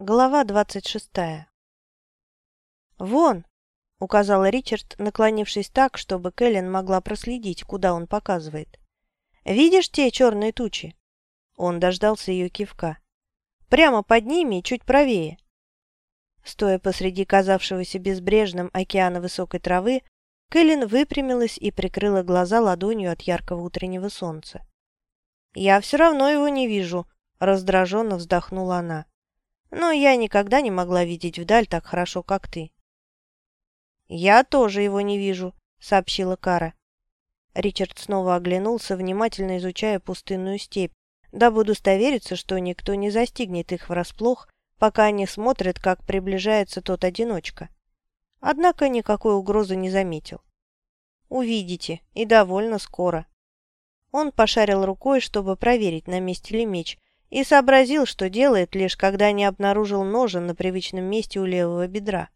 Глава двадцать шестая. «Вон!» — указал Ричард, наклонившись так, чтобы Кэлен могла проследить, куда он показывает. «Видишь те черные тучи?» Он дождался ее кивка. «Прямо под ними и чуть правее». Стоя посреди казавшегося безбрежным океана высокой травы, Кэлен выпрямилась и прикрыла глаза ладонью от яркого утреннего солнца. «Я все равно его не вижу», — раздраженно вздохнула она но я никогда не могла видеть вдаль так хорошо, как ты». «Я тоже его не вижу», — сообщила Кара. Ричард снова оглянулся, внимательно изучая пустынную степь, дабы удостовериться, что никто не застигнет их врасплох, пока они смотрят, как приближается тот одиночка. Однако никакой угрозы не заметил. «Увидите, и довольно скоро». Он пошарил рукой, чтобы проверить, на месте ли меч, и сообразил, что делает, лишь когда не обнаружил ножа на привычном месте у левого бедра,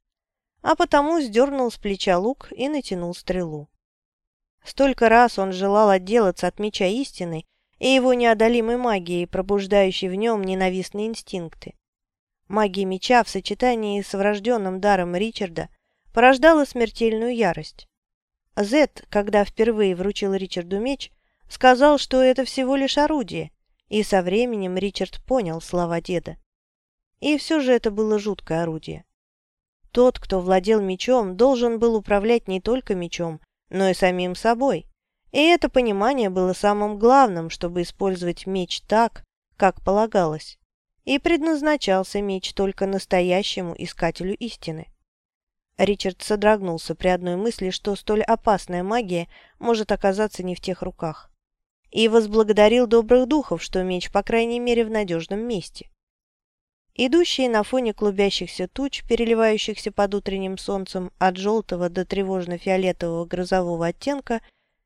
а потому сдернул с плеча лук и натянул стрелу. Столько раз он желал отделаться от меча истины и его неодолимой магией, пробуждающей в нем ненавистные инстинкты. Магия меча в сочетании с врожденным даром Ричарда порождала смертельную ярость. Зет, когда впервые вручил Ричарду меч, сказал, что это всего лишь орудие, и со временем Ричард понял слова деда. И все же это было жуткое орудие. Тот, кто владел мечом, должен был управлять не только мечом, но и самим собой. И это понимание было самым главным, чтобы использовать меч так, как полагалось. И предназначался меч только настоящему искателю истины. Ричард содрогнулся при одной мысли, что столь опасная магия может оказаться не в тех руках и возблагодарил добрых духов, что меч, по крайней мере, в надежном месте. Идущие на фоне клубящихся туч, переливающихся под утренним солнцем от желтого до тревожно-фиолетового грозового оттенка,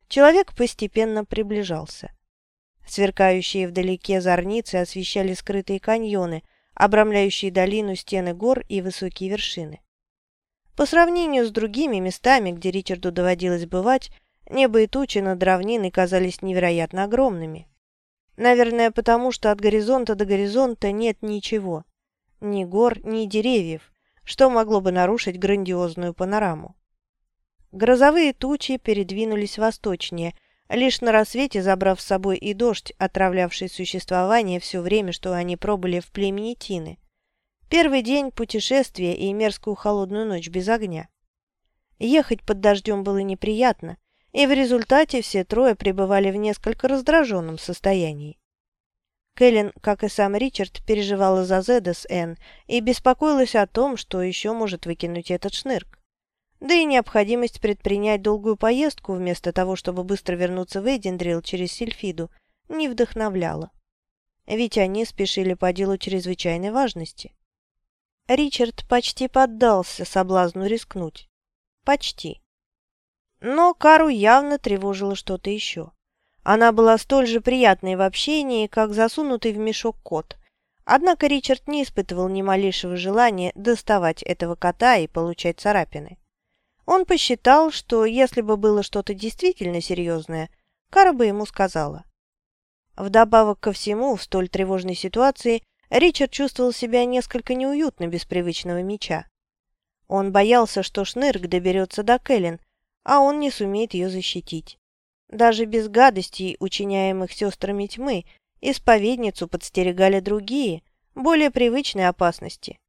человек постепенно приближался. Сверкающие вдалеке зорницы освещали скрытые каньоны, обрамляющие долину стены гор и высокие вершины. По сравнению с другими местами, где Ричарду доводилось бывать, Небо и тучи над равниной казались невероятно огромными. Наверное, потому что от горизонта до горизонта нет ничего. Ни гор, ни деревьев, что могло бы нарушить грандиозную панораму. Грозовые тучи передвинулись восточнее, лишь на рассвете забрав с собой и дождь, отравлявший существование все время, что они пробыли в племени Тины. Первый день путешествия и мерзкую холодную ночь без огня. Ехать под дождем было неприятно, и в результате все трое пребывали в несколько раздраженном состоянии. Кэлен, как и сам Ричард, переживала за Зеда с Энн и беспокоилась о том, что еще может выкинуть этот шнырк. Да и необходимость предпринять долгую поездку вместо того, чтобы быстро вернуться в Эйдендрил через Сильфиду, не вдохновляла. Ведь они спешили по делу чрезвычайной важности. Ричард почти поддался соблазну рискнуть. Почти. Но Кару явно тревожило что-то еще. Она была столь же приятной в общении, как засунутый в мешок кот. Однако Ричард не испытывал ни малейшего желания доставать этого кота и получать царапины. Он посчитал, что если бы было что-то действительно серьезное, Кара бы ему сказала. Вдобавок ко всему, в столь тревожной ситуации Ричард чувствовал себя несколько неуютно без привычного меча. Он боялся, что Шнырк доберется до Кэлен, а он не сумеет ее защитить. Даже без гадостей, учиняемых сестрами тьмы, исповедницу подстерегали другие, более привычные опасности.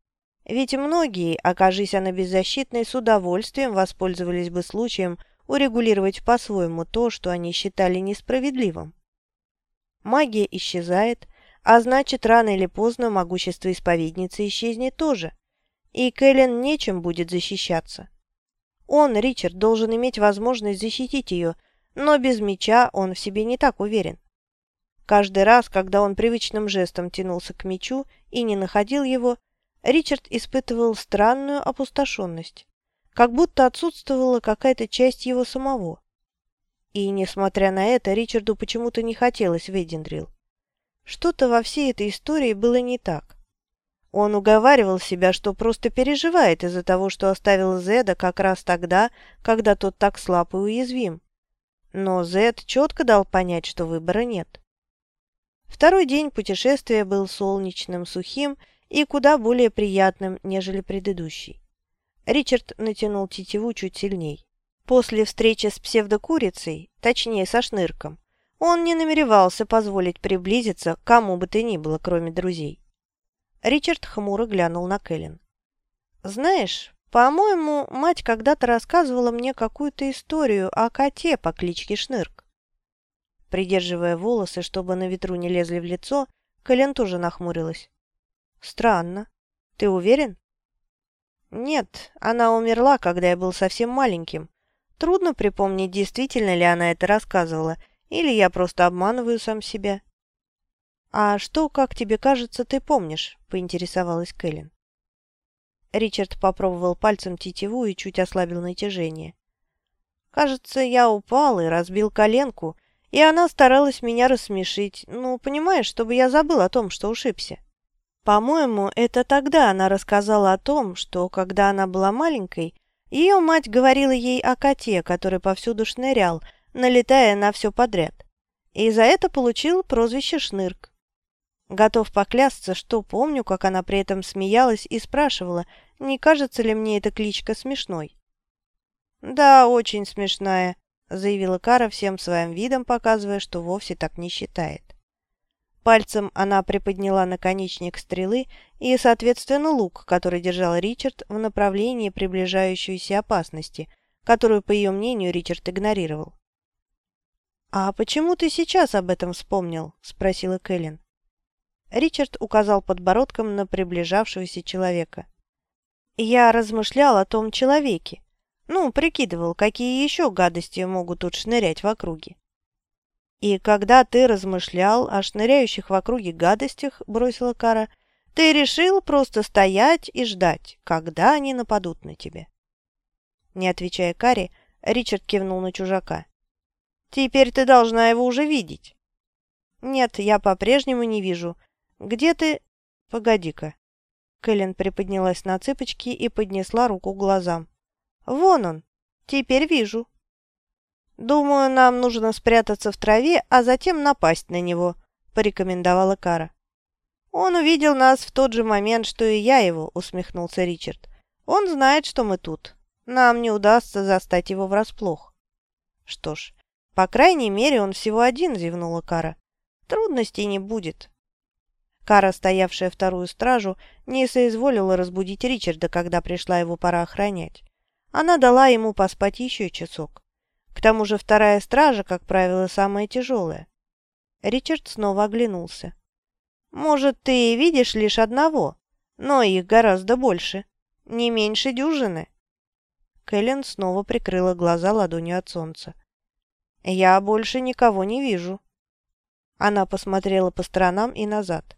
Ведь многие, окажись она беззащитной, с удовольствием воспользовались бы случаем урегулировать по-своему то, что они считали несправедливым. Магия исчезает, а значит, рано или поздно могущество исповедницы исчезнет тоже, и Кэлен нечем будет защищаться. Он, Ричард, должен иметь возможность защитить ее, но без меча он в себе не так уверен. Каждый раз, когда он привычным жестом тянулся к мечу и не находил его, Ричард испытывал странную опустошенность, как будто отсутствовала какая-то часть его самого. И, несмотря на это, Ричарду почему-то не хотелось в Эдиндрил. Что-то во всей этой истории было не так. Он уговаривал себя, что просто переживает из-за того, что оставил Зеда как раз тогда, когда тот так слаб и уязвим. Но Зед четко дал понять, что выбора нет. Второй день путешествия был солнечным, сухим и куда более приятным, нежели предыдущий. Ричард натянул тетиву чуть сильней. После встречи с псевдокурицей, точнее со шнырком, он не намеревался позволить приблизиться кому бы то ни было, кроме друзей. Ричард хмуро глянул на Кэлен. «Знаешь, по-моему, мать когда-то рассказывала мне какую-то историю о коте по кличке Шнырк». Придерживая волосы, чтобы на ветру не лезли в лицо, Кэлен тоже нахмурилась. «Странно. Ты уверен?» «Нет, она умерла, когда я был совсем маленьким. Трудно припомнить, действительно ли она это рассказывала, или я просто обманываю сам себя». «А что, как тебе кажется, ты помнишь?» – поинтересовалась Кэлен. Ричард попробовал пальцем тетиву и чуть ослабил натяжение. «Кажется, я упал и разбил коленку, и она старалась меня рассмешить, ну, понимаешь, чтобы я забыл о том, что ушибся. По-моему, это тогда она рассказала о том, что, когда она была маленькой, ее мать говорила ей о коте, который повсюду шнырял, налетая на все подряд. И за это получил прозвище Шнырк. Готов поклясться, что помню, как она при этом смеялась и спрашивала, не кажется ли мне эта кличка смешной. «Да, очень смешная», — заявила Кара всем своим видом, показывая, что вовсе так не считает. Пальцем она приподняла наконечник стрелы и, соответственно, лук, который держал Ричард в направлении приближающейся опасности, которую, по ее мнению, Ричард игнорировал. «А почему ты сейчас об этом вспомнил?» – спросила Кэлен. Ричард указал подбородком на приближавшегося человека. «Я размышлял о том человеке. Ну, прикидывал, какие еще гадости могут тут шнырять в округе. «И когда ты размышлял о шныряющих в округе гадостях, — бросила Кара, — ты решил просто стоять и ждать, когда они нападут на тебя». Не отвечая Каре, Ричард кивнул на чужака. «Теперь ты должна его уже видеть». «Нет, я по-прежнему не вижу. Где ты...» «Погоди-ка». Кэлен приподнялась на цыпочки и поднесла руку к глазам. «Вон он. Теперь вижу». «Думаю, нам нужно спрятаться в траве, а затем напасть на него», — порекомендовала Кара. «Он увидел нас в тот же момент, что и я его», — усмехнулся Ричард. «Он знает, что мы тут. Нам не удастся застать его врасплох». «Что ж, по крайней мере, он всего один», — зевнула Кара. «Трудностей не будет». Кара, стоявшая вторую стражу, не соизволила разбудить Ричарда, когда пришла его пора охранять. Она дала ему поспать еще часок. К тому же вторая стража, как правило, самая тяжелая. Ричард снова оглянулся. «Может, ты видишь лишь одного, но их гораздо больше. Не меньше дюжины». Кэлен снова прикрыла глаза ладонью от солнца. «Я больше никого не вижу». Она посмотрела по сторонам и назад.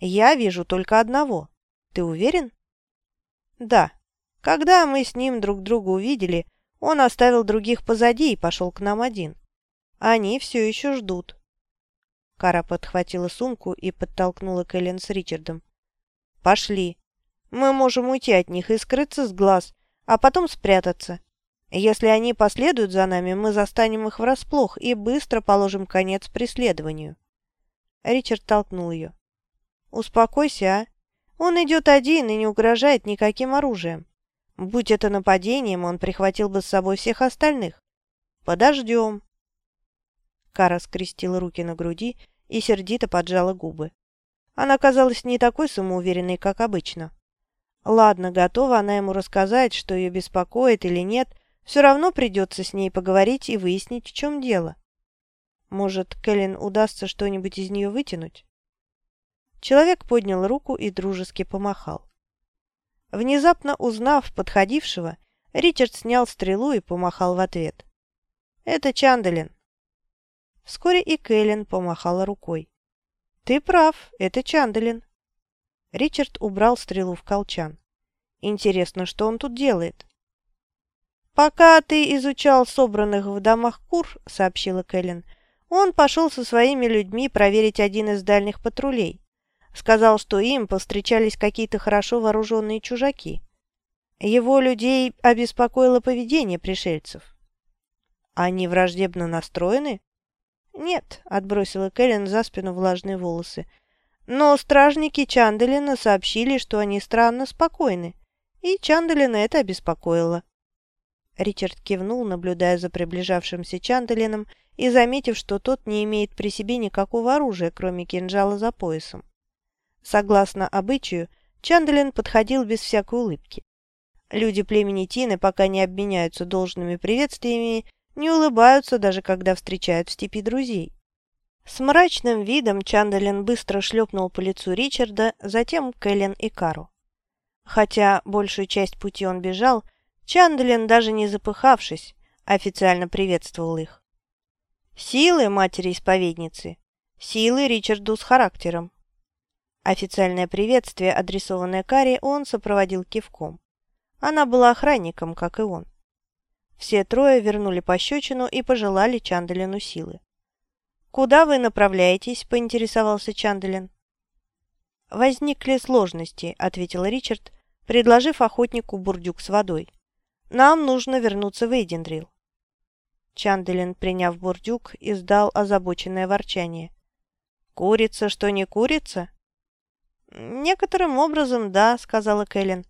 «Я вижу только одного. Ты уверен?» «Да. Когда мы с ним друг друга увидели, он оставил других позади и пошел к нам один. Они все еще ждут. Кара подхватила сумку и подтолкнула Кэлен с Ричардом. «Пошли. Мы можем уйти от них и скрыться с глаз, а потом спрятаться. Если они последуют за нами, мы застанем их врасплох и быстро положим конец преследованию». Ричард толкнул ее. «Успокойся, а. Он идет один и не угрожает никаким оружием. Будь это нападением, он прихватил бы с собой всех остальных. Подождем. Кара скрестила руки на груди и сердито поджала губы. Она казалась не такой самоуверенной, как обычно. Ладно, готова она ему рассказать, что ее беспокоит или нет, все равно придется с ней поговорить и выяснить, в чем дело. Может, Кэлен удастся что-нибудь из нее вытянуть? Человек поднял руку и дружески помахал. Внезапно узнав подходившего, Ричард снял стрелу и помахал в ответ. «Это Чандалин». Вскоре и Кэлен помахала рукой. «Ты прав, это Чандалин». Ричард убрал стрелу в колчан. «Интересно, что он тут делает?» «Пока ты изучал собранных в домах кур», — сообщила Кэлен, — «он пошел со своими людьми проверить один из дальних патрулей. Сказал, что им повстречались какие-то хорошо вооруженные чужаки. Его людей обеспокоило поведение пришельцев. Они враждебно настроены? Нет, отбросила Кэлен за спину влажные волосы. Но стражники Чанделина сообщили, что они странно спокойны, и Чанделина это обеспокоило. Ричард кивнул, наблюдая за приближавшимся Чанделином и заметив, что тот не имеет при себе никакого оружия, кроме кинжала за поясом. Согласно обычаю, Чанделин подходил без всякой улыбки. Люди племени Тины, пока не обменяются должными приветствиями, не улыбаются, даже когда встречают в степи друзей. С мрачным видом Чандалин быстро шлепнул по лицу Ричарда, затем Кэлен и Кару. Хотя большую часть пути он бежал, Чандалин, даже не запыхавшись, официально приветствовал их. Силы матери-исповедницы, силы Ричарду с характером. Официальное приветствие, адресованное Каре, он сопроводил кивком. Она была охранником, как и он. Все трое вернули пощечину и пожелали Чандалину силы. «Куда вы направляетесь?» – поинтересовался Чандалин. «Возникли сложности», – ответил Ричард, предложив охотнику бурдюк с водой. «Нам нужно вернуться в Эйдендрил». Чанделин, приняв бурдюк, издал озабоченное ворчание. «Курица, что не курица?» «Некоторым образом, да», — сказала Кэлен.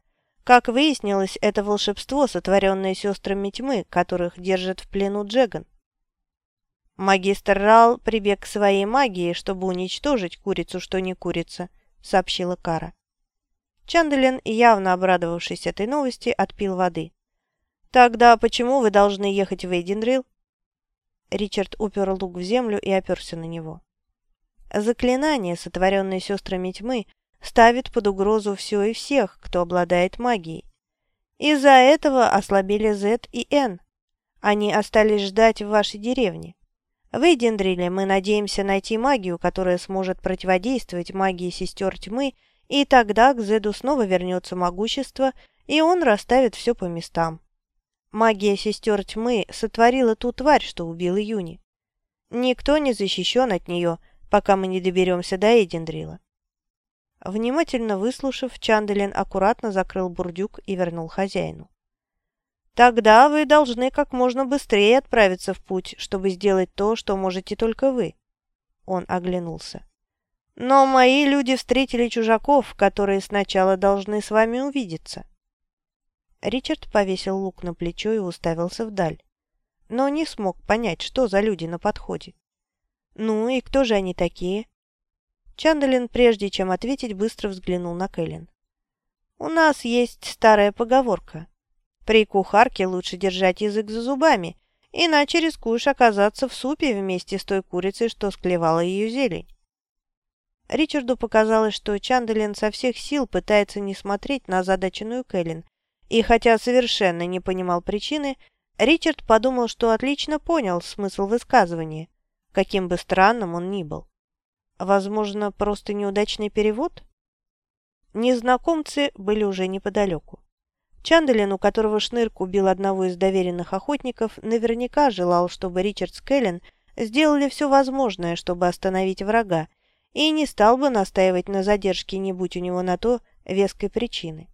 Как выяснилось, это волшебство, сотворенное сестрами тьмы, которых держит в плену Джеган. Магистр Рал прибег к своей магии, чтобы уничтожить курицу, что не курица, сообщила Кара. Чанделин, явно обрадовавшись этой новости, отпил воды. «Тогда почему вы должны ехать в Эйденрил?» Ричард упер лук в землю и оперся на него. Заклинание, сотворенное сестрами тьмы, ставит под угрозу все и всех, кто обладает магией. Из-за этого ослабели Z и N. Они остались ждать в вашей деревне. В Эйдендриле мы надеемся найти магию, которая сможет противодействовать магии сестер тьмы, и тогда к Зеду снова вернется могущество, и он расставит все по местам. Магия сестер тьмы сотворила ту тварь, что убила Юни. Никто не защищен от нее, пока мы не доберемся до Эйдендрила. Внимательно выслушав, Чанделин аккуратно закрыл бурдюк и вернул хозяину. «Тогда вы должны как можно быстрее отправиться в путь, чтобы сделать то, что можете только вы». Он оглянулся. «Но мои люди встретили чужаков, которые сначала должны с вами увидеться». Ричард повесил лук на плечо и уставился вдаль, но не смог понять, что за люди на подходе. «Ну и кто же они такие?» Чандалин, прежде чем ответить, быстро взглянул на Кэлен. «У нас есть старая поговорка. При кухарке лучше держать язык за зубами, иначе рискуешь оказаться в супе вместе с той курицей, что склевала ее зелень». Ричарду показалось, что Чандалин со всех сил пытается не смотреть на озадаченную Кэлен, и хотя совершенно не понимал причины, Ричард подумал, что отлично понял смысл высказывания, каким бы странным он ни был. Возможно, просто неудачный перевод? Незнакомцы были уже неподалеку. Чанделин, у которого Шнырк убил одного из доверенных охотников, наверняка желал, чтобы Ричард с Кэлен сделали все возможное, чтобы остановить врага, и не стал бы настаивать на задержке, не будь у него на то веской причины.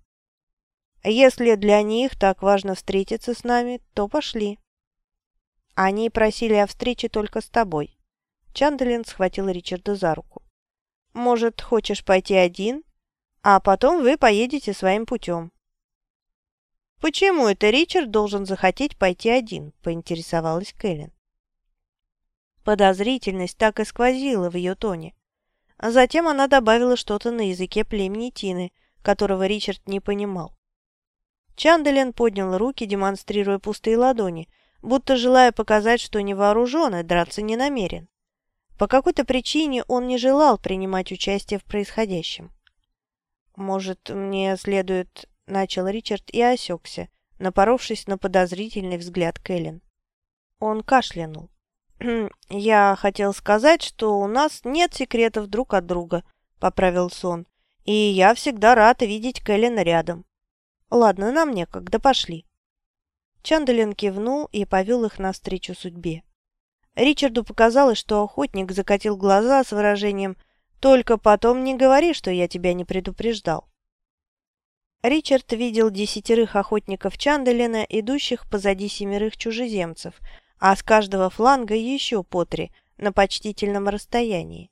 Если для них так важно встретиться с нами, то пошли. Они просили о встрече только с тобой. Чанделин схватил Ричарда за руку. «Может, хочешь пойти один, а потом вы поедете своим путем?» «Почему это Ричард должен захотеть пойти один?» – поинтересовалась Кэлен. Подозрительность так и сквозила в ее тоне. А затем она добавила что-то на языке племени Тины, которого Ричард не понимал. Чанделин поднял руки, демонстрируя пустые ладони, будто желая показать, что не вооружен и драться не намерен. По какой-то причине он не желал принимать участие в происходящем. «Может, мне следует...» — начал Ричард и осекся, напоровшись на подозрительный взгляд Кэлен. Он кашлянул. «Я хотел сказать, что у нас нет секретов друг от друга», — поправил сон. «И я всегда рад видеть Кэлен рядом. Ладно, нам некогда, пошли». Чанделин кивнул и повел их навстречу судьбе. Ричарду показалось, что охотник закатил глаза с выражением «Только потом не говори, что я тебя не предупреждал». Ричард видел десятерых охотников Чанделина, идущих позади семерых чужеземцев, а с каждого фланга еще по три, на почтительном расстоянии.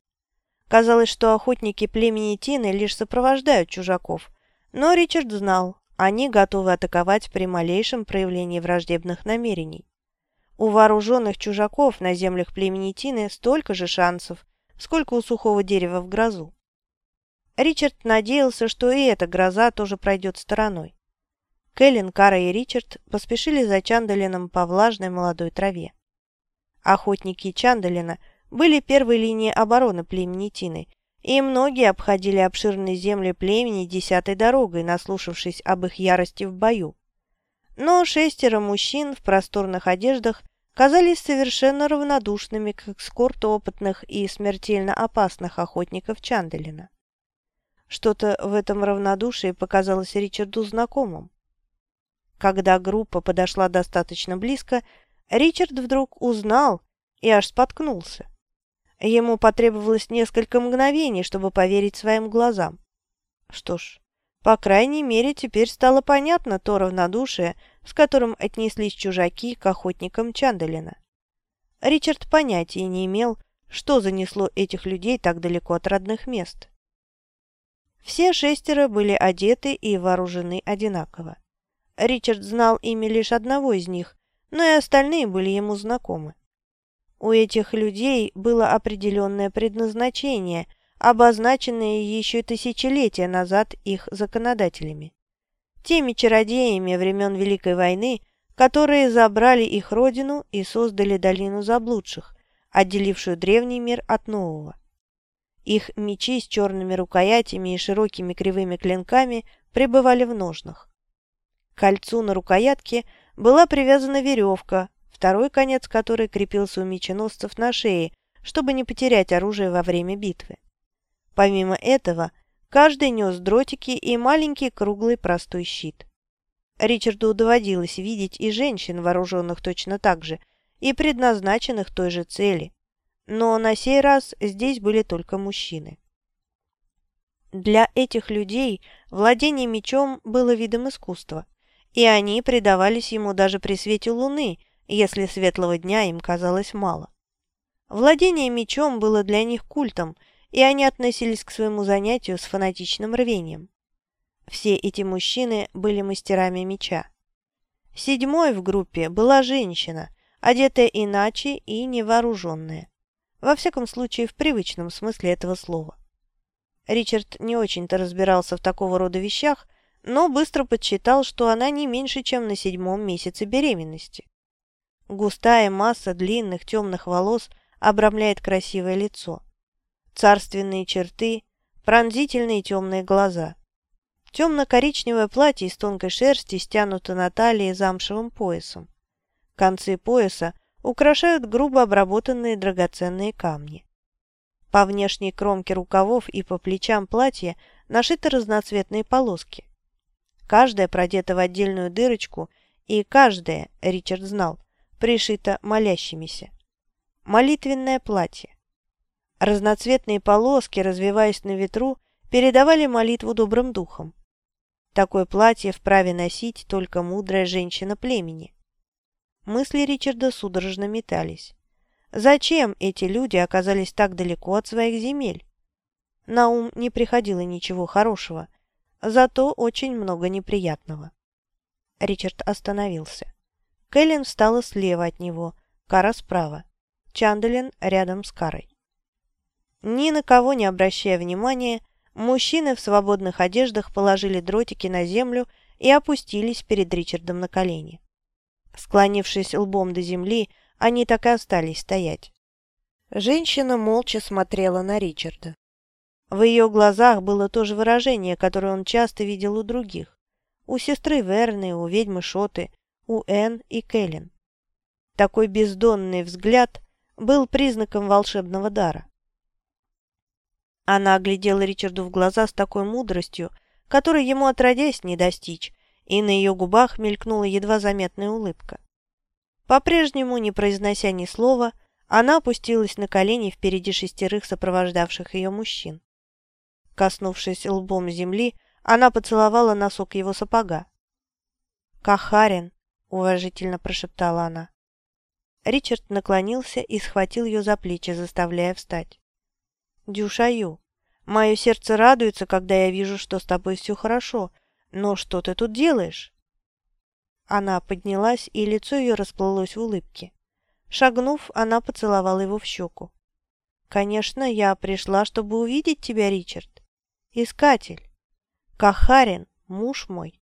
Казалось, что охотники племени Тины лишь сопровождают чужаков, но Ричард знал, они готовы атаковать при малейшем проявлении враждебных намерений. У вооруженных чужаков на землях племени Тины столько же шансов, сколько у сухого дерева в грозу. Ричард надеялся, что и эта гроза тоже пройдет стороной. Кэлен, Кара и Ричард поспешили за Чандалином по влажной молодой траве. Охотники Чандалина были первой линией обороны племени Тины, и многие обходили обширные земли племени десятой дорогой, наслушавшись об их ярости в бою. Но шестеро мужчин в просторных одеждах казались совершенно равнодушными к эскорту опытных и смертельно опасных охотников Чандалина. Что-то в этом равнодушии показалось Ричарду знакомым. Когда группа подошла достаточно близко, Ричард вдруг узнал и аж споткнулся. Ему потребовалось несколько мгновений, чтобы поверить своим глазам. Что ж, по крайней мере, теперь стало понятно то равнодушие, с которым отнеслись чужаки к охотникам Чандалина. Ричард понятия не имел, что занесло этих людей так далеко от родных мест. Все шестеро были одеты и вооружены одинаково. Ричард знал имя лишь одного из них, но и остальные были ему знакомы. У этих людей было определенное предназначение, обозначенное еще тысячелетия назад их законодателями. Теми чародеями времен Великой войны, которые забрали их родину и создали долину заблудших, отделившую древний мир от нового. Их мечи с черными рукоятями и широкими кривыми клинками пребывали в ножнах. К кольцу на рукоятке была привязана веревка, второй конец которой крепился у меченосцев на шее, чтобы не потерять оружие во время битвы. Помимо этого, каждый нес дротики и маленький круглый простой щит. Ричарду доводилось видеть и женщин, вооруженных точно так же, и предназначенных той же цели. Но на сей раз здесь были только мужчины. Для этих людей владение мечом было видом искусства, и они предавались ему даже при свете луны – если светлого дня им казалось мало. Владение мечом было для них культом, и они относились к своему занятию с фанатичным рвением. Все эти мужчины были мастерами меча. Седьмой в группе была женщина, одетая иначе и невооруженная. Во всяком случае, в привычном смысле этого слова. Ричард не очень-то разбирался в такого рода вещах, но быстро подсчитал, что она не меньше, чем на седьмом месяце беременности. Густая масса длинных темных волос обрамляет красивое лицо. Царственные черты, пронзительные темные глаза. Темно-коричневое платье из тонкой шерсти стянуто на талии замшевым поясом. Концы пояса украшают грубо обработанные драгоценные камни. По внешней кромке рукавов и по плечам платья нашиты разноцветные полоски. Каждая продета в отдельную дырочку, и каждая, Ричард знал, пришито молящимися. Молитвенное платье. Разноцветные полоски, развиваясь на ветру, передавали молитву добрым духом. Такое платье вправе носить только мудрая женщина племени. Мысли Ричарда судорожно метались. Зачем эти люди оказались так далеко от своих земель? На ум не приходило ничего хорошего, зато очень много неприятного. Ричард остановился. Кэлен встала слева от него, Кара справа. Чандалин рядом с Карой. Ни на кого не обращая внимания, мужчины в свободных одеждах положили дротики на землю и опустились перед Ричардом на колени. Склонившись лбом до земли, они так и остались стоять. Женщина молча смотрела на Ричарда. В ее глазах было то же выражение, которое он часто видел у других. У сестры Верны, у ведьмы Шоты, у Энн и Кэлен. Такой бездонный взгляд был признаком волшебного дара. Она оглядела Ричарду в глаза с такой мудростью, которой ему отродясь не достичь, и на ее губах мелькнула едва заметная улыбка. По-прежнему, не произнося ни слова, она опустилась на колени впереди шестерых сопровождавших ее мужчин. Коснувшись лбом земли, она поцеловала носок его сапога. «Кахарин!» уважительно прошептала она. Ричард наклонился и схватил ее за плечи, заставляя встать. Дюшаю, мое сердце радуется, когда я вижу, что с тобой все хорошо. Но что ты тут делаешь?» Она поднялась, и лицо ее расплылось в улыбке. Шагнув, она поцеловала его в щеку. «Конечно, я пришла, чтобы увидеть тебя, Ричард. Искатель. Кахарин, муж мой.